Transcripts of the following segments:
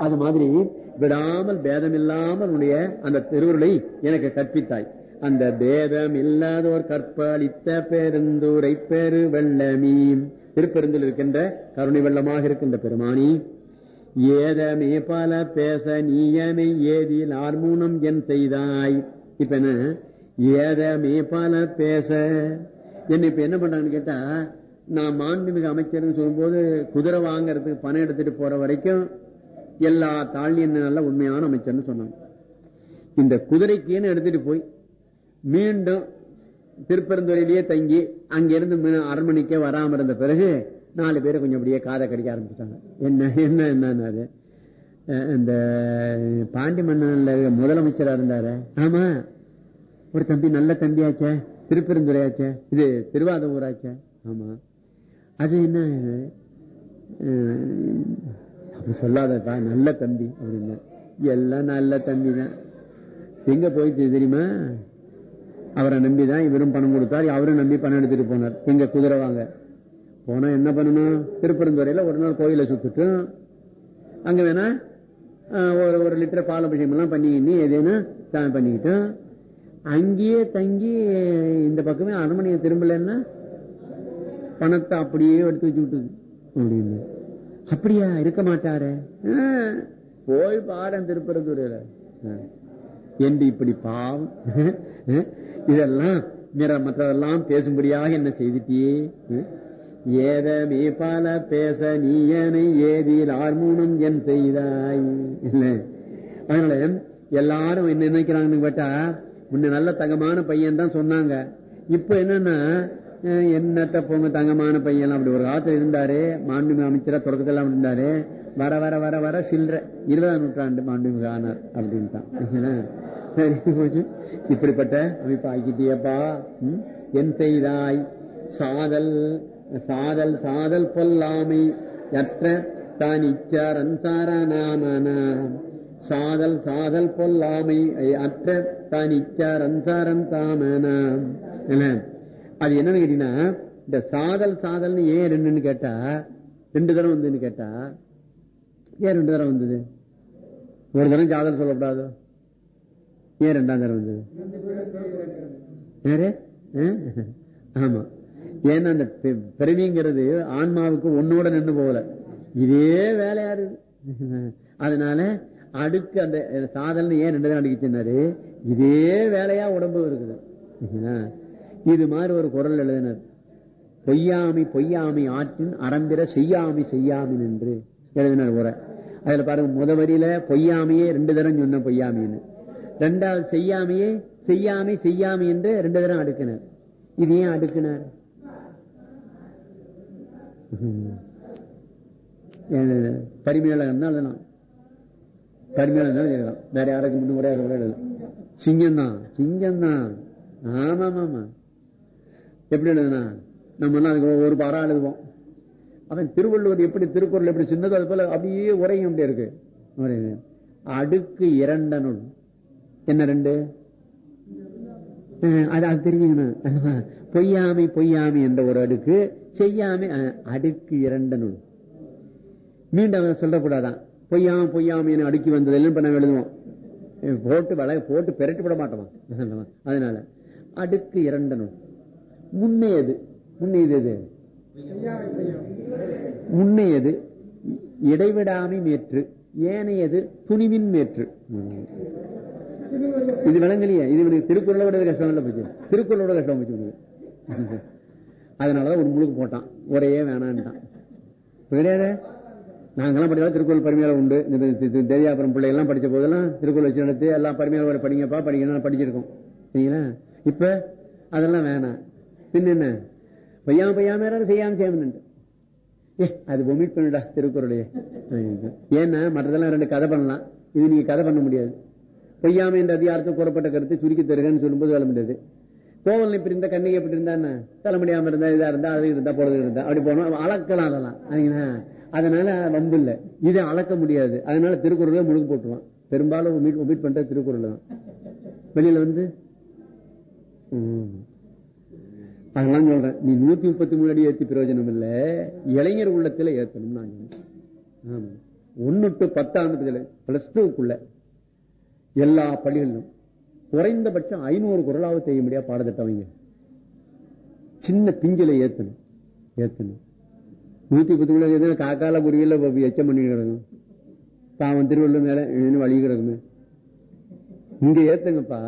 அது மாதிரி விடாமல் பேதம் இல்லாமல் அந்த திருவுருளை எனக்கு கற்பித்தாய். அந்த பேதம் இல்லாதோர் கற்பளித்த பேருந்தூரை பெரு வெள்ளமீம் திருப்பெருந்தில் இருக்கின்ற கருணை வெள்ளமாக இருக்கின்ற பெருமானி ஏதமே பல பேச நீயனை ஏதில் ஆர்மூனம் என் செய்தாய். இப்ப என்ன? ஏதமே பல பேச. என்ன இப்ப என்ன பண்றாங்கன்னு கேட்டா நான் மாண்புமிகு அமைச்சர்னு சொல்லும்போது குதிரை வாங்கறதுக்கு பணம் எடுத்துட்டு போற வரைக்கும் எல்லா தாழ்நில நல்ல உண்மையான அமைச்சர்னு சொன்னாங்க. இந்த குதிரைக்குன்னு எடுத்துட்டு போய் மீண்டும் திருப்பெருந்துறையிலேயே தங்கி அங்கிருந்து அரண்மனைக்கே வராம இருந்த பிறகு நாலு பேரை கொஞ்சம் அப்படியே காதை கடிக்க ஆரம்பிச்சிட்டாங்க. என்ன என்ன என்னன்னாரு? அஹ் இந்த பாண்டி மன்னன்ல முதலமைச்சரா இருந்தாரு. ஆமா. ஒரு தம்பி நல்ல தம்பியாச்சே. திருப்பெருந்துறையாச்சே இது திருவாதூராச்சே ஆமா. அது என்ன? சொல்லாதப்பா நல்ல தம்பி அப்படின்னா. எல்லாம் நல்ல தம்பி தான் எங்க போயிடுச்சு தெரியுமா? அவரை நம்பிதான் இவரும் பணம் கொடுத்தார் அவரும் நம்பி பணம் எடுத்துட்டு போனார். எங்க குதிரை வாங்க போனா என்ன பண்ணணும்? திருப்பரந்துறையில ஒரு நாள் கோயிலை சுத்திட்டு அங்க வேணா ஒரு ஒரு லிட்டர் பால் அபிஷேகம் எல்லாம் பண்ணிக்கிட்டு எதுனா சாமி பண்ணிக்கிட்டோம் அங்கேயே தங்கி இந்த பக்கமே அரண்மனையை திரும்பலன்னா பணத்தை அப்படியே எடுத்து வச்சு விட்டுது அப்படின்னு. அப்படியா? இருக்க மாட்டாரு. போய் பாடம் திருப்பரந்துரையில என்று இப்படி பாவம்? இதெல்லாம் மற்றதெல்லாம் பேசும்படியாக என்ன செய்துட்டியே? ஏதமே பல பேச நீயனை ஏதில் ஆர்மூனம் என் செய்தாய். அதனால எல்லாரும் என்ன நினைக்கிறாங்கன்னு கேட்டா முன்ன நல்ல தங்கமான பையன் தான் சொன்னாங்க. இப்ப என்னன்னா என்னத்த போங்க தங்கமான பையன் அப்படி ஒரு காலத்துல இருந்தாரு மாண்புமிகு அமைச்சரா தொடக்கத்தெல்லாம் இருந்தாரு வர வர வர வர சில்ற. இருபதாம் நூற்றாண்டு மாண்புமிகு ஆனார் அப்படின்ட்டான். சரி போச்சு. இப்படிப்பட்ட அமைப்பு ஆக்கிட்டியப்பா என் செய்தாய். சாதல் சாதல் சாதல் பொல்லாமை. அற்ற தானிச்சாரன் சாரணாமனாம் சாதல் சாதல் பொல்லாமை. அற்ற தானிச்சாரன் சாரன் தாமனாம் என்ன? அது என்னன்னு கேட்டீங்கன்னா இந்த சாதல் சாதல்னு ஏன் ரெண்டுன்னு கேட்டா ரெண்டு தரம் வந்ததுன்னு கேட்டா ஏன் ரெண்டு தரம் வந்தது? ஒரு தரம் சாதல் சொல்லக்கூடாது. ஏன் ரெண்டாம் தரம் வந்தது? யாரு? ஆ? ஆமா. ஏன்னா அந்த பெ- பிறவிங்கிறது ஆன்மாவுக்கு ஒன்னோட நின்று போகல. இதே வேலையா இருக்கு அதனால அடுக்கு அந்த சாதல்னு ஏன் ரெண்டு தான் அடிக்கிச்சுனாரு இதே வேலையா உடம்பு இருக்குது. இது மாதிரி ஒரு குரல் எழுதினர் பொய்யாமை பொய்யாமை ஆற்றின் அறந்திர செய்யாமை செய்யாமை என்று எழுதினர் உரை. அதுல பாருங்க முத வரியில பொய்யாமையே ரெண்டு தரம் சொன்ன பொய்யாமைன்னு. ரெண்டாவது செய்யாமையே செய்யாமை செய்யாமை என்று ரெண்டு தரம் அடுக்கினர். இது ஏன் அடுக்கினார்? பரிமையாளர் எழுதலாம். பரிமையாளர் எழுதலாம். வேற யாருக்கு முன்னும் கூட எழுதலாம். சிங்கம் தான் சிங்கம் தான். ஆமா ஆமா எப்படி எழுதுனா நம்ம எல்லாம் அதுக்கு ஒரு பாரா எழுதுவோம் அவன் திருவள்ளுவர் எப்படி திருக்குறள் எப்படி சின்னதோ அது போல அப்படியே உரையும் அப்படி இருக்கு. உரையுது. அடுக்கு இரண்டனுள் என்ன ரெண்டு? அது அது தெரியுங்கண்ணா பொய்யாமை பொய்யாமை என்ற ஒரு அடுக்கு செய்யாமை அடுக்கு அடுக்கு இரண்டனுள் மீண்டும் அவன் சொல்லக்கூடாதான் பொய்யாம பொய்யாமை என அடுக்கி வந்தது எல்லாம் பண்ண எழுதுவோம். போட்டு வள போட்டு பெரட்டி விட மாட்டோம்? அதனால அடுக்கு இரண்டனுள் முன்னையது முன்னையது முன்னையது இடைவிடாமை மேற்று ஏனையது துணிவின் மேற்று. இது விளங்கலையே. இது இவனுக்கு விட கஷ்டம் இல்லை போச்சு திருக்குறளோட கஷ்டம் போச்சு அதனாலதான் ஒரு முழுக்கு போட்டான். ஒரே வேணான்ட்டான். கிடையாது நாங்கெல்லாம் படிச்சா திருக்குறள் பரிமையாளர் உண்டு. இந்த தேவியாபுரம் பிள்ளை எல்லாம் படிச்ச போதெல்லாம் திருக்குறள் வச்சு நடத்தி எல்லாம் பரிமையாளர் படிங்கப்பா படிக்கணும் படிச்சிருக்கோம். சரிங்களா? இப்ப அதெல்லாம் வேணாம். பின்ன பையாம பையாம செய்யாம செய்யாம ஏ அது ஒமிட் பண்ணுடா திருக்குறளையே ஏன்னா மற்றதெல்லாம் ரெண்டு கதை பண்ணலாம். இது நீங்க கதை பண்ண முடியாது. பொய்யாமை என்ற அதிகாரத்தில் கூறப்பட்ட கருத்தை சுருக்கி தருகன்னு சொல்லும்போது வேலை முடியாது கோவல் இப்படி இருந்தா கண்ணிகை எப்படி இருந்தா தலை முடியாம இருந்தா இதா இருந்தா அது இருந்தா பொழுது இருந்தா. அப்படி போனோம் அளக்கலாம் அதெல்லாம். அதனால வம்பு இல்ல. இதை அளக்க முடியாது. அதனால திருக்குறளை முழுக்க போட்டுருவான். பெரும்பாலும் ஒமிட் ஒமிட் பண்ற திருக்குறள் தான். வெளியில வந்து அதனால சொல்றேன். நீ நூத்தி முப்பத்தி மூணு அடி ஏத்தி பிரயோஜனம் இல்ல இளைஞர் உள்ளத்துல ஏத்தணும் நான் ஆமா. ஒன்னு டு பத்தாம் பிளஸ் டூக்குள்ள எல்லா பள்ளிகளிலும் குறைந்தபட்சம் ஐநூறு குரலாவது செய்ய முடியாது பாடத்திட்டவங்க. சின்ன பிஞ்சில ஏத்தணும். ஏத்தணும். நூத்தி பத்து குள்ள காக்கால குருவியில் எச்சம் பண்ணி கிடக்கும். பாவன் திருவள்ளுவர் மேல இன்னும் வழி கிடக்குமே இங்க ஏத்துங்கப்பா.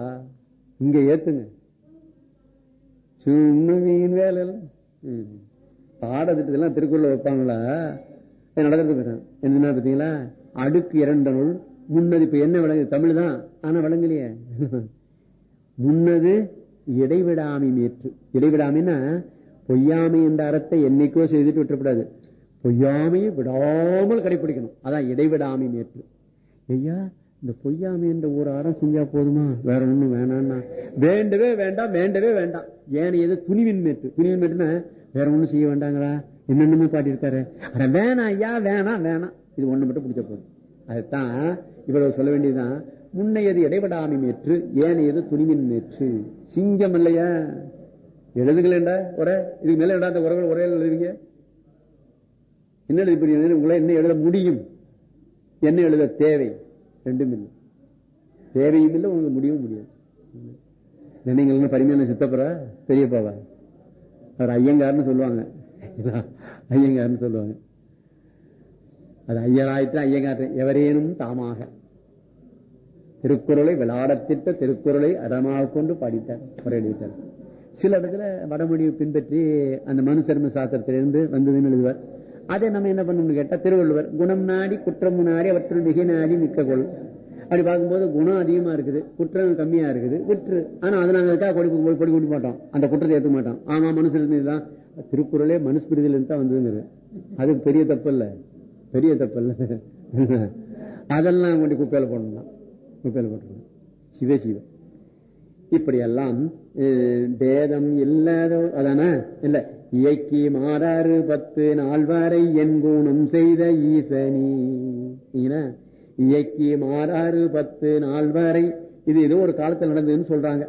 இங்க ஏத்துங்க. சும்மா வீண் வேலை பாடத்திட்டத்தெல்லாம் திருக்குறள் வைப்பாங்களா? நடக்கிறது என்ன பாத்தீங்களா? அடுக்கு இரண்டனுள் முன்னது இப்ப என்ன விளங்கு தமிழ் தான். ஆனா விளங்கலையே. முன்னது இடைவிடாமை மேற்று. இடைவிடாமைன்னா பொய்யாமை என்ற அறத்தை என்னைக்கோ செய்துட்டு விட்டுறக்கூடாது. பொய்யாமையை விடாமல் கடைபிடிக்கணும் அதான் இடைவிடாமை மேற்று. ஐயா இந்த பொய்யாமை என்ற ஒரு அறம் செஞ்சா போதுமா? வேற ஒண்ணும் வேணாம்னா. வேண்டவே வேண்டாம் வேண்டவே வேண்டாம். ஏன் எது துணிவின் மேற்று துணிவின் மேட்டுன்னா வேற ஒண்ணும் செய்ய வேண்டாங்களா? என்னென்னமோ காட்டியிருக்காரு அட வேணாம் ஐயா வேணாம் வேணாம். இது ஒண்ணு மட்டும் பிடிச்ச போதும். அதுதான் இவ்வளவு சொல்ல வேண்டியதுதான். முன்னையது இடைபடாமை மேற்று ஏனையது துணிவின் மேற்று? சிங்கம் இல்லையா? எழுதுங்களேண்டா ஒரே. இதுக்கு மேல எழுதாத உறவுகள் ஒரே எழுதுவீங்க. என்ன எழுதி உங்களை என்ன எழுத முடியும்? என்ன எழுத தேவை? ரெண்டும் இல்லை. தேவையும் இல்லை உங்களுக்கு முடியவும் முடியாது. நீங்கள் பரிமையான சித்தப்புற பெரியப்பாவா? அவர் ஐயங்கார்னு சொல்லுவாங்க. ஐயங்கார்னு சொல்லுவாங்க. அது ஐயராயிட்டு ஐயங்கார் எவரேனும் தாமாக. திருக்குறளை விளையாடத்திட்ட திருக்குறளை அறமாக கொண்டு பாடிட்டார் முறையடித்தார் சில இடத்துல வடமொழியை பின்பற்றி அந்த மனு சர்ம சாஸ்திரத்திலிருந்து வந்ததுன்னு எழுதுவார். அதை நம்ம என்ன பண்ணணும்னு கேட்டா திருவள்ளுவர் குணம் நாடி குற்றம் நாடி அவற்றில் மிக நாடி மிக்க கொள் அப்படி பார்க்கும்போது குணம் அதிகமா இருக்குது குற்றம் கம்மியா இருக்குது குற்று ஆனா அதை நாங்க இருக்கா கொடி கொடி கொடி கொடி மாட்டோம்? அந்த குற்றத்தை ஏற்க மாட்டோம். ஆமா மனுஷன் தான். திருக்குறளே மனுஸ்பிரிதில இருந்து தான் வந்ததுங்கிறது. அது பெரிய தப்பு இல்ல பெரிய தப்பு இல்ல அதெல்லாம் கொண்டு குப்பையில போடணும் குப்பையில போட்டுருணும் சிவ சிவ. இப்படி எல்லாம் பேதம் இல்லாத அதான? இல்ல. இயக்கி மாறாறு பத்து நால்வாரை என் குணம் செய்த ஈசனி. இயக்கி மாறாறு பத்து நால்வாரை இது ஏதோ ஒரு காலத்தில் நடந்ததுன்னு சொல்றாங்க.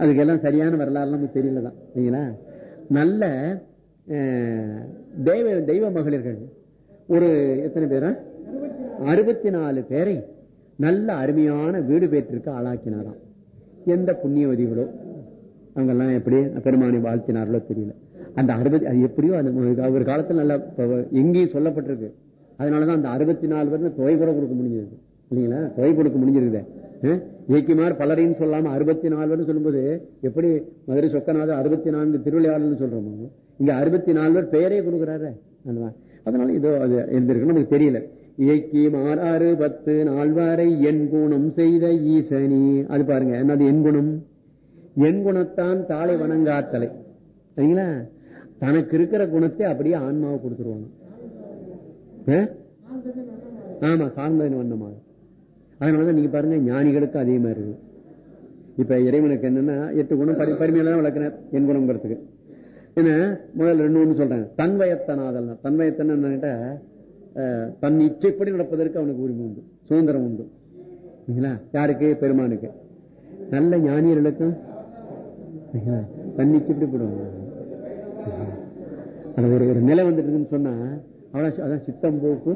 அதுக்கெல்லாம் சரியான வரலாறு நமக்கு தெரியலதான். சரிங்களா நல்ல தெய்வ தெய்வ மகளிர்கள். ஒரு எத்தனை பேரா? அறுபத்தி நாலு பேரை நல்ல அருமையான வீடு பேற்றிற்கு ஆளாக்கினாராம். எந்த புண்ணியவதிகளோ அங்கெல்லாம் எப்படி பெருமானை வாழ்த்தினார்களோ தெரியல. அந்த அறுபத்தி அது எப்படியோ அந்த ஒரு காலத்தில் நல்லா எங்கேயும் சொல்லப்பட்டிருக்கு. அதனாலதான் அந்த அறுபத்தி நாலு பேர் தொகை கூட கொடுக்க முடிஞ்சிருக்கு. இல்லைங்களா? தொகை கொடுக்க முடிஞ்சிருக்குது. இயக்கிமார் பலரையும் சொல்லாம அறுபத்தி நாலு பேர் சொல்லும்போது எப்படி மதுரை சொக்கநாத அறுபத்தி நான்கு திருவிளையாடல்னு சொல்றோமோ? இங்க அறுபத்தி நாலு பேர் பெயரே கொடுக்குறாரு. அதனால இதோ அது இருந்திருக்கு நமக்கு தெரியல. இயக்கி மாறாறு பத்து நால்வாரை என் குணம் செய்த ஈசனி. அது பாருங்க. என்னது என் குணம்? என் குணத்தான் தாளை வணங்காத்தலை சரிங்களா? தனக்கு இருக்கிற குணத்தை அப்படியே ஆன்மாவை கொடுத்துருவாங்க. ஆமா சார்ந்தது வண்ணமாக அதனாலதான் நீங்க பாருங்க ஞானிகளுக்கு அதே மாதிரி இருக்கு. இப்ப இறைவனுக்கு என்னன்னா எட்டு குணம் பரிமையில தான் விளக்குனார் என் குணம்ங்கிறதுக்கு. ஏன்னா முதல்ல ரெண்டு ஒண்ணு சொல்றேன். தன்வயத்தனாதல் தன்வயத்தன் தன் இச்சைப்படி நடப்பதற்கு அவனுக்கு உரிமை உண்டு. சுதந்திரம் உண்டு. யாருக்கு? பெருமானுக்கு. நல்ல ஞானியர்களுக்கும் தண்ணிக்கு இச்சைப்படி போடுவாங்க அது ஒரு ஒரு நிலை வந்துட்டுன்னு சொன்னா அவ்வளவு அதான் சித்தம் போக்கு.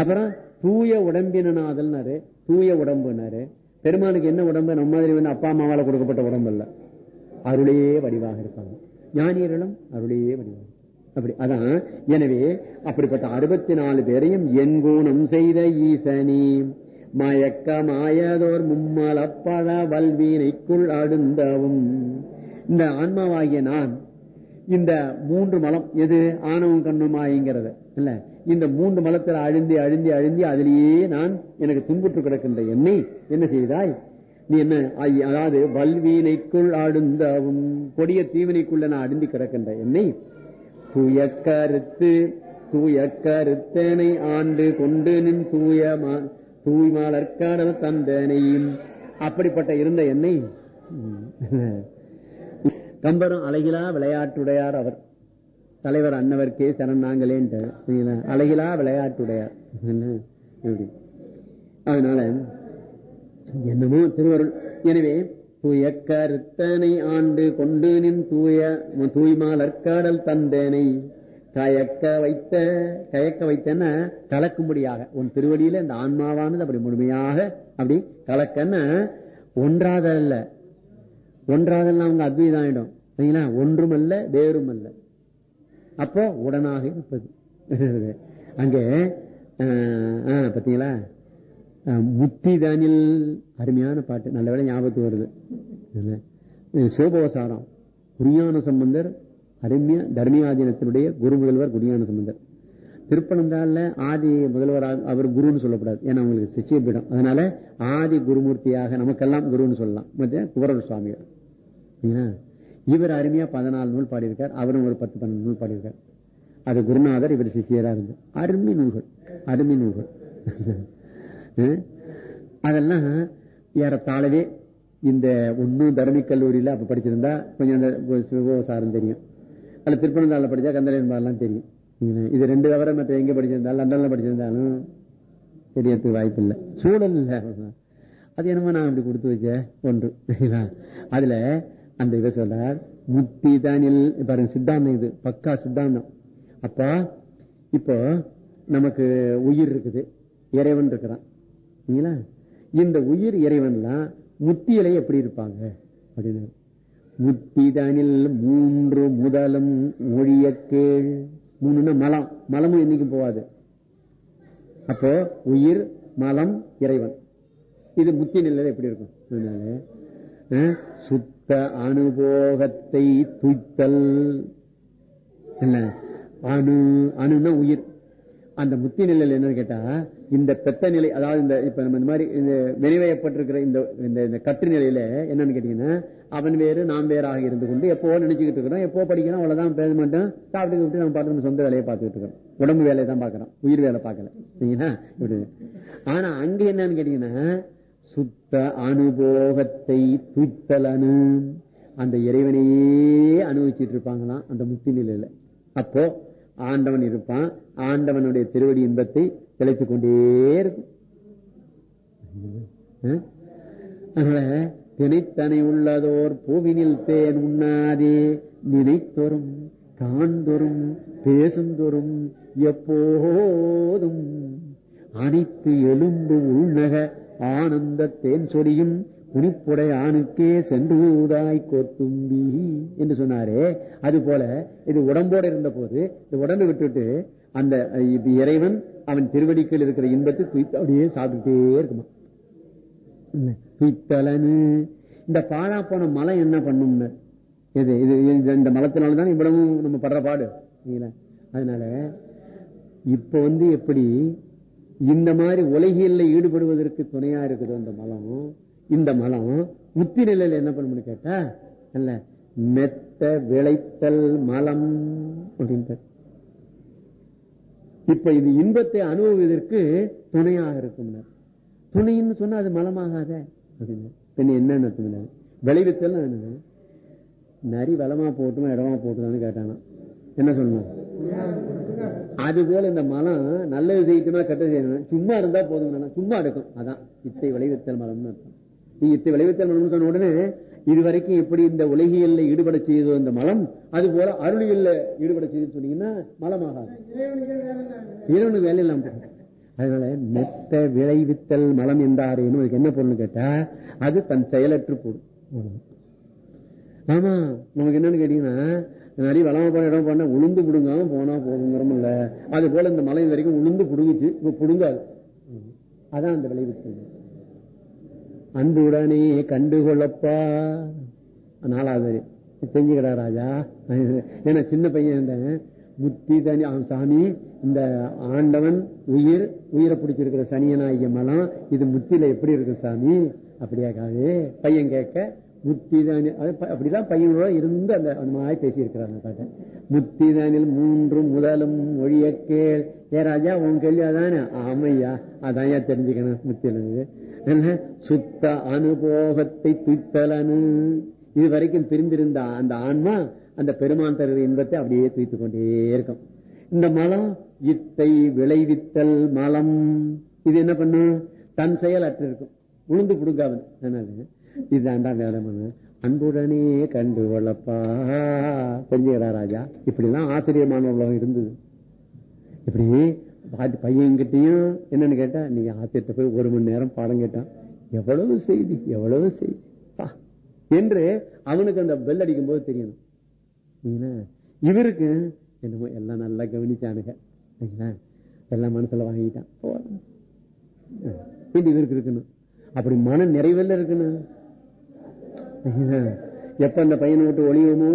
அப்புறம் தூய உடம்பினாதல்னாரு தூய உடம்புனாரு. பெருமானுக்கு என்ன உடம்பு? நம்ம மாதிரி வந்து அப்பா அம்மாவால கொடுக்கப்பட்ட உடம்பு இல்ல அருளையே வடிவாக இருப்பாங்க. ஞானியர்களும் அருளையே வடிவாக அப்படி அதான். எனவே அப்படிப்பட்ட அறுபத்தி நாலு பேரையும் என் குணம் செய்த ஈசனி. மயக்கமாயதோர் மும்மலப்பழ வல்வீனைக்குள் அடுந்தவும். இந்த ஆன்மாவாகிய நான் இந்த மூன்று மலம் எது? ஆணவம் கண்ணுமாய்ங்கிறத இல்ல? இந்த மூன்று மலத்தில் அழுந்தி அழுந்தி அழுந்தி அதிலேயே நான் எனக்கு துன்புற்று கிடக்கின்ற என்னை என்ன செய்தாய்? நீ என்ன அதாவது வல்வீனைக்குள் ஆடுந்தவும் கொடிய தீவினைக்குள்ள நான் அழுந்தி கிடக்கின்ற என்னை? தூய கருத்து தூய கருத்தனை ஆண்டு கொண்டு நின் தூய தூய்மாலற்காடல் தந்தனையும் அப்படிப்பட்ட இருந்த என்னை? கம்பரும் அழகிலா விளையாட்டுடையார் அவர். தலைவர் அன்னவர்க்கே சரண் நாங்களேன்ட்டு. அழகிலா விளையாட்டுடையார். அதனால என்னமோ திருவருள். எனவே தூய கருத்தனை ஆண்டு கொண்டு நின் தூய தூய்மாலற்காடல் தந்தேனை கயக்க வைத்த கயக்க வைத்தன்னா கலக்கும்படியாக. உன் திருவடியில இந்த ஆன்மாவானது அப்படி முழுமையாக அப்படி கலக்கன்னு ஒன்றாதல்ல ஒன்றாதெல்லாம் அவங்க அத்வைதம் ஆயிடும். சரிங்களா? ஒன்றுமல்ல வேறும் அல்ல அப்போ உடனாக இருப்பது. அங்கே பாத்தீங்களா முத்திதானில் அருமையான பாட்டு. நல்ல வேலை ஞாபகத்துக்கு வருது. சிவபோசாரம் குரியான சம்பந்தர் அருமையா தர்மியாதீனத்தினுடைய குரு முதல்வர் குடியான சம்பந்தர் திருப்பனந்தால ஆதி முதல்வர் அவர் குருன்னு சொல்லக்கூடாது ஏன்னா அவங்களுக்கு சிச்சியபீடம் அதனால ஆதி குருமூர்த்தியாக நமக்கெல்லாம் குருன்னு சொல்லலாம். மத்திய குபரர் சுவாமியார் இவர் அருமையா பதினாலு நூல் பாடியிருக்கார். அவரும் ஒரு பத்து பன்னெண்டு நூல் பாடியிருக்கார். அது குருநாதர் இவர் சிஷியரா இருந்து. அருமை நூல்கள். அருமை நூல்கள். அதெல்லாம் ஏறத்தாழவே இந்த ஒன்னும் தரணி கல்லூரியில அப்ப படிச்சிருந்தா கொஞ்சம் சிவகோ சிவசாரம் தெரியும். அதுல திருப்பனந்தாள் படிச்சா கந்தலேன்பாலாம் தெரியும். இது ரெண்டு தவிர மற்ற எங்க படிச்சிருந்தாலும் லண்டன்ல படிச்சிருந்தாலும் தெரியறதுக்கு வாய்ப்பு இல்லை. சூழல் இல்லை. அது என்னமோ நான் அப்படி கொடுத்து வச்சேன் ஒன்று. அதுல அந்த இதை சொல்றார் முத்தி தானில் பாருங்க சித்தாந்தம் இது. பக்கா சித்தாந்தம். அப்போ இப்போ நமக்கு உயிர் இருக்குது. இறைவன் இருக்கிறான். இந்த உயிர் இறைவன்லாம் முத்தியில எப்படி இருப்பாங்க? அப்படின்னு முத்திதானில் மூன்று முதலும் ஒழிய கேள். மூணுன்னா மலம். மலமும் என்னைக்கும் போவாது அப்போ உயிர் மலம் இறைவன். இது முத்தி நிலையில எப்படி இருக்கும்? அதனால சுத்த அனுபோகத்தை துய்த்தல். என்ன? அணு அணுன்னா உயிர். அந்த முத்தி நிலையில் என்னன்னு கேட்டா இந்த பெத்த நிலை அதாவது இந்த இப்ப நம்ம இந்த மாதிரி இந்த வினைவயப்பட்டிருக்கிற இந்த இந்த கற்று நிலையில என்னன்னு கேட்டீங்கன்னா அவன் வேறு நாம் வேறாக இருந்து கொண்டு எப்போ நினைச்சுக்கிட்டு இருக்கிறோம் எப்போ படிக்கணும் அவ்வளவுதான் பேச மாட்டோம் சாப்பிட்டு விட்டு நம்ம பாட்டு நம்ம சொந்த வேலையை பார்த்துக்கிட்டு இருக்கிறோம். உடம்பு வேலையை தான் பாக்குறோம் உயிர் வேலை பார்க்கல. சரிங்களா? இப்படி. ஆனா அங்க என்னன்னு கேட்டீங்கன்னா சுத்த அனுபோகத்தை துய்த்தலனு அந்த இறைவனையே அனுபவிச்சுட்டு இருப்பாங்களாம் அந்த முத்தி நிலையில. அப்போ ஆண்டவன் இருப்பான். ஆண்டவனுடைய திருவடி இன்பத்தை தெளித்துக் கொண்டே இருக்கும் அதனால தினைத்தனை உள்ளதோர் பூவினில் தேன் உண்ணாதே. நினைத்தொரும் காண்தொரும் பேசுந்தொரும் எப்போதும் அனைத்து எலும்பு உள்நக ஆனந்த தேன் சொடியும் குனிப்புடை ஆணுக்கே சென்றுதாய் கோத்தும்பி என்று சொன்னாரே. அது போல இது உடம்போடு இருந்த போது இந்த உடம்பு விட்டுட்டு அந்த இறைவன் அவன் திருவடிக்கில் இருக்கிற இன்பத்தை துய்த்து அப்படியே சாப்பிட்டுட்டே இருக்குமா? துய்த்தலனு. இந்த பாழா போன மலம் என்ன பண்ணும் இது இது இந்த மலத்தினால்தான் இவ்வளவும் நம்ம படுற பாடு. அதனால இப்ப வந்து எப்படி இந்த மாதிரி உலகியல்ல ஈடுபடுவதற்கு துணையா இருக்குது அந்த மலம்? இந்த மலம் முத்தி நிலையில என்ன பண்ணணும்னு கேட்டா அல்ல மெத்த விளைத்தல் மலம் அப்படின்ட்டு இப்ப இது இன்பத்தை அனுபவதற்கு துணையாக இருக்கும். துணைன்னு சொன்னா அது மலமாகாத அப்படின்னு. பின்ன என்ன விளைவித்தல் நரி வளமா போட்டுமா இடமா போட்டுதான்னு கேட்டானா. என்ன சொல்லணும்? அது போல இந்த மலம் நல்லது செய்யணுமா கெட்டது செய்யணும்? சும்மா இருந்தா போதும் சும்மா எடுக்கும். அதான் இத்தை விளைவித்தல் மலம்னு அர்த்தம். நீ இத்தை விளைவித்தல் சொன்ன உடனே இதுவரைக்கும் எப்படி இந்த உலகியல்ல ஈடுபட செய்தோ இந்த மலம் அது போல அருளியல்ல ஈடுபட செய்து சொன்னீங்கன்னா மலமாகாது இறைவனுக்கு வேலை இல்லாம அதனால மெத்த விளைவித்தல் மலம் என்றாரேன்னு அதுக்கு என்ன பொருள் கேட்டா அது தன் செயலற்று போடும். ஆமா நமக்கு என்னன்னு கேட்டீங்கன்னா நிறைய வளமா போன இடம் போனா உளுந்து புடுங்காம போனா போதுங்கிறோம்ல அது போல இந்த மலை வரைக்கும் உளுந்து புடுங்குச்சு இப்ப புடுங்காது. அதான் அந்த விளைவித்தல். அன்புடனே கண்டுகொள்ளப்பா. நாலாவது செஞ்சுக்கடா ராஜா. ஏன்னா சின்ன பையன் இருந்தேன். முத்தி தனி அவன் சாமி இந்த ஆண்டவன் உயிர் உயிரை பிடிச்சிருக்கிற சனியனாகிய மலம் இது முத்தியில எப்படி இருக்கு சாமி? அப்படியாக்காது பையன் கேட்க முத்தி தானி அப்படிதான் பையனோட இருந்து அந்த அந்த மாதிரி பேசியிருக்கிறாங்க பார்த்தேன் பாட்ட. முத்தி தானில் மூன்றும் முதலும் மொழிய கேள் ஏ ராஜா உன் கேள்வி அதானே ஆமையா. அதான் ஏன் தெரிஞ்சுக்கணும் முத்தியில என்ன சுத்த அனுபோகத்தை துய்த்தலனு. இது வரைக்கும் பிரிந்திருந்த அந்த ஆன்மா அந்த பெருமான் தருகிற இன்பத்தை அப்படியே துய்த்து கொண்டே இருக்கும். இந்த மலம் இத்தை விளைவித்தல் மலம். இது என்ன பண்ணும் தன் செயல் அற்று இருக்கும் உளுந்து புடுங்காவன் என்னது? இதுதான்டா வேலை பண்ண. அன்புடனே கண்டு வளப்பா. தெரிஞ்சுக்கிறா ராஜா? இப்படிதான் ஆசிரியமான உலகம் இருந்தது. இப்படி பையன்கிட்டயும் என்னன்னு கேட்டா நீங்க ஆத்திரத்தை போய் ஒரு மணி நேரம் பாடம் கேட்டான். எவ்வளவு செய்தி எவ்வளவு செய்தி. பா. என்று அவனுக்கு அந்த பெல் அடிக்கும் போது தெரியணும் இவருக்கு என்னமோ எல்லாம் நல்லா கவனிச்சானுங்க. எல்லாம் மனசுல வாங்கிட்டான். இவருக்கு இருக்கணும். அப்படி மன நிறைவில் இருக்கணும். எப்ப அந்த பையனை விட்டு ஒளியுமோ?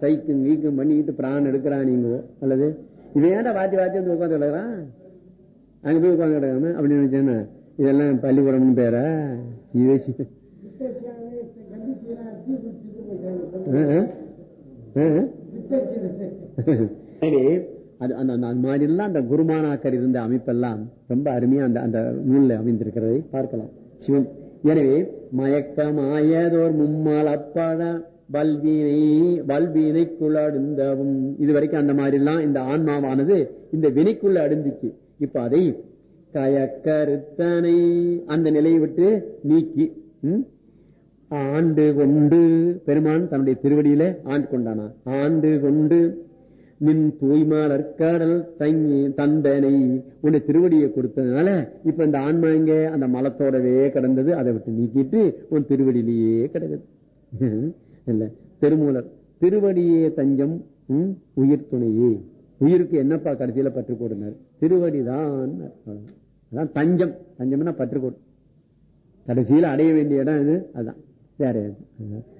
சைக்கும் வீக்கும் பண்ணிக்கிட்டு பிரான் எடுக்கிறான் நீங்கோ அல்லது இவன் ஏன்டா வாத்தி வாத்தி வந்து உட்காந்து கிடக்குறான் அங்க போய் உட்காந்து கிடக்காம அப்படின்னு நினைச்சேன்னா இதெல்லாம் பள்ளிக்கூடம்னு பேரா? சிவே சிவே அது அந்த அந்த மாதிரி எல்லாம் அந்த குருமானாக்கர் இருந்த அமைப்பெல்லாம் ரொம்ப அருமையா அந்த அந்த நூல்ல அமைந்திருக்கிறதை பார்க்கலாம். சிவன். எனவே மயக்கமாயதோர் மும்மால் அப்பாட. வல்வினை வல்வினைக்குள்ள அடுந்தவும் இதுவரைக்கும் அந்த மாதிரி எல்லாம் இந்த ஆன்மாவானது இந்த வினைக்குள்ள அடுந்துச்சு இப்ப அதை கயக்கருத்தனை அந்த நிலையை விட்டு நீக்கி ஆண்டு கொண்டு பெருமான் தன்னுடைய திருவடியில ஆண்டு கொண்டானா? ஆண்டு கொண்டு நின் தூய்மாளர் கடல் தங்கி தந்தனை உன்னை திருவடியை கொடுத்ததுனால இப்ப இந்த ஆன்மா இங்க அந்த மலத்தோடவே கிடந்தது. அதை விட்டு நீக்கிட்டு உன் திருவடியிலேயே கிடக்குது. இல்ல. திருமூலர் திருவடியே தஞ்சம் உயிர் துணையே. உயிருக்கு என்னப்பா கடைசியில பற்று திருவடிதான். அதான் தஞ்சம். தஞ்சம்னா பற்றுக்கோடு கடைசியில் அடைய வேண்டிய இடம் இது. அதுதான் வேற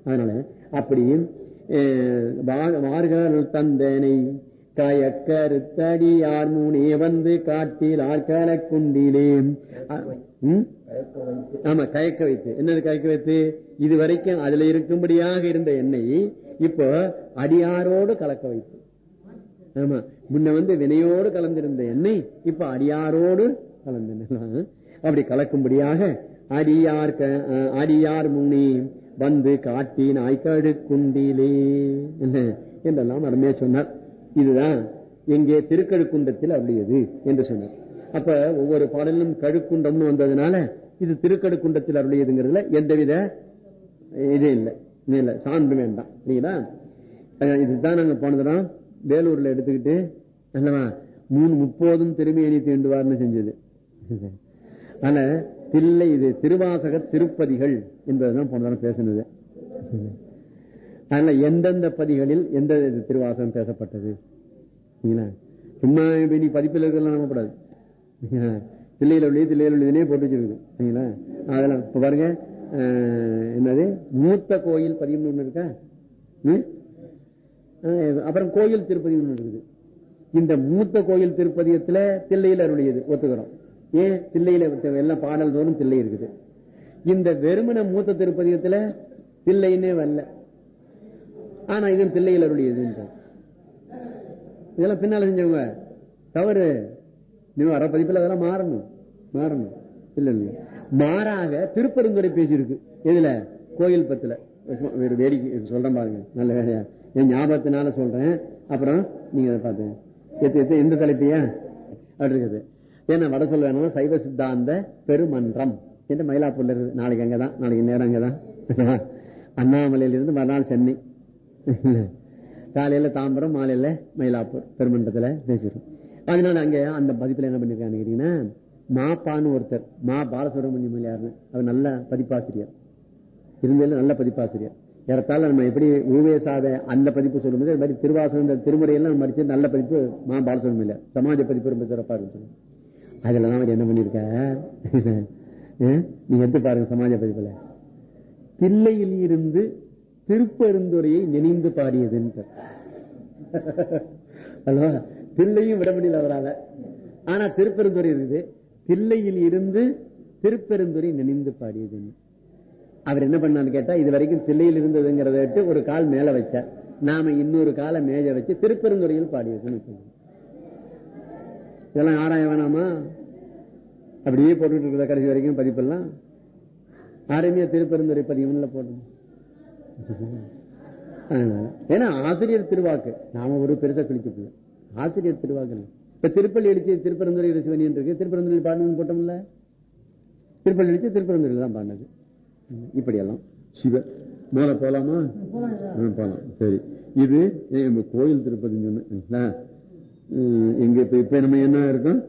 அதனால அப்படி அஹ், வா- வார்கள் தந்தனை கயக்கருத்தடி யார் மூனே வந்து காட்டில் ஆர்கல குண்டிலே. ஆமா கயக்க வைத்து. என்னது கயக்க வைத்து? இது வரைக்கும் அதுல இருக்கும்படியாக இருந்த எண்ணெய் இப்போ அடியாரோடு கலக்க வைத்து. ஆமா முன்ன வந்து வினையோடு கலந்திருந்த எண்ணெய் இப்ப அடியாரோடு கலந்து அப்படி கலக்கும்படியாக அடியார் அடியார் முனி வந்து காட்டி நாய்க்காடு குண்டிலே என்ன என்றெல்லாம் அருமையா சொன்னார். இதுதான் எங்கே திருக்கழுக்குண்டத்தில் அப்படியது என்று சொன்னார். அப்ப ஒவ்வொரு பாடலிலும் கழுக்குண்டம்னு வந்ததுனால இது திருக்கடுக்குண்டத்தில் அருளியதுங்கிறதுல எந்தவித இது இல்லை. இது இல்லை. சான்று வேண்டாம். இல்லைங்களா இதுதான் நாங்க போனதுதான் வேலூர்ல எடுத்துக்கிட்டு அல்லவா மூணு முப்போதும் திருமையணி தீண்டுவார்னு செஞ்சது. ஆனா தில்லை இது திருவாசக திருப்பதிகள் என்பதுதான் போன பேசினது. அதனால எந்தெந்த பதிகளில் எந்த திருவாசகம் பேசப்பட்டது? சரிங்களா? சும்மா இப்ப பதிப்பில் இருக்கலாம் நம்பக்கூடாது. தில்லையில உள்ளே தில்லையில உள்ளதுனே போட்டு வச்சிருக்குது. சரிங்களா? அதெல்லாம் இப்ப பாருங்க என்னது? மூத்த கோயில் பதியம் ஒண்ணு இருக்கா? அப்புறம் கோயில் திருப்பதி ஒண்ணு இருக்குது. இந்த மூத்த கோயில் திருப்பதியத்துல தில்லையில அருளியது ஒத்துக்கிறோம். ஏன்? தில்லையில எல்லாம் பாடல் தோறும் தில்லை இருக்குது. இந்த வெறுமன மூத்த திருப்பதியத்துல தில்லைன்னே வரல. ஆனா இது தில்லையில் அருளியது இதெல்லாம் பின்னால செஞ்சவங்க. தவறு. நீ வர பதிப்பில் அதெல்லாம் மாறணும். மாறணும். இல்ல இல்ல. மாறாக திருப்பெருந்துறை பேசியிருக்கு. எதுல? கோயில் பத்துல. சும்மா வேறு வேடிக்கை சொல்றேன் பாருங்க. நல்ல வேலையா? என் ஞாபகத்தினால சொல்றேன். அப்புறம் நீங்க அதை பார்த்து எத்து எத்து எந்த தலைப்பையா? அப்படி இருக்குது. ஏன்னா வட சொல்ல வேணும் சைவ சித்தாந்த பெருமன்றம். என்று மயிலாப்பூர்ல இருக்குது? நாளைக்கு அங்கதான். நாளைக்கு நேரம் அங்கதான். அண்ணாமலையில இருந்து மறுநாள் சென்னை. காலையில தாம்பரம் மாலையில மயிலாப்பூர். பெருமன்றத்துல பேசிடுறோம் அதனால அங்க அந்த பதிப்புல என்ன பண்ணிருக்கான்னு கேட்டீங்கன்னா மாப்பான்னு ஒருத்தர் மா பாலசுப்ரமணியம் யாருன்னு அவர் நல்ல பதிப்பாசிரியர். இருந்தாலும் நல்ல பதிப்பாசிரியர். ஏறத்தாலும் நம்ம எப்படி உருவேசாத அந்த பதிப்பு சொல்லும்போது அது மாதிரி திருவாசகம் திருமுறையெல்லாம் மறிச்சு நல்ல பதிப்பு மா பாலசுப்ரமணியம் சமாஜ பதிப்பு ரொம்ப சிறப்பா இருக்கு அதுலதான் அவர் என்ன பண்ணிருக்கார் நீங்க எடுத்து பாருங்க சமாஜ பதிப்புல. தில்லையில் இருந்து திருப்பெருந்துறையை நினைந்து பாடியதுன்ற அல்லவா தில்லையும் விட முடியல அவரால. ஆனா திருப்பெருந்துறை இருக்குது தில்லையில் இருந்து திருப்பெருந்துறை நினைந்து பாடியது அவர் என்ன பண்ணான்னு கேட்டா இது வரைக்கும் தில்லையில் இருந்ததுங்கிறத விட்டு ஒரு கால் மேல வச்சார். நாம இன்னொரு கால மேஜ வச்சு திருப்பெருந்துறையில் பாடியதுன்னு இதெல்லாம் ஆராய வேணாமா? அப்படியே போட்டுட்டு இருக்கிற கடைசி வரைக்கும் பதிப்பெல்லாம். அருமையா திருப்பெருந்துறை பதிவுல போடணும் ஏன்னா ஆசிரியர் திருவாக்கு நாம ஒரு பெருசா கிழிச்சு ஆசிரியர் திருவாக்கு இல்ல. இப்ப திருப்பள்ளி அடிச்சு திருப்பரந்துரை சிவனியன் இருக்கு. திருப்பரந்துரை பாடணும்னு போட்டோம்ல? திருப்பள்ளி அடிச்சு திருப்பரந்துரையில் தான் பாடினது. இப்படியெல்லாம். சிவ மேல போலாமா? போலாம். சரி. இது கோயில் திருப்பதின்னு சொன்னேன் எங்க இப்ப இப்ப நம்ம என்ன இருக்கோம்?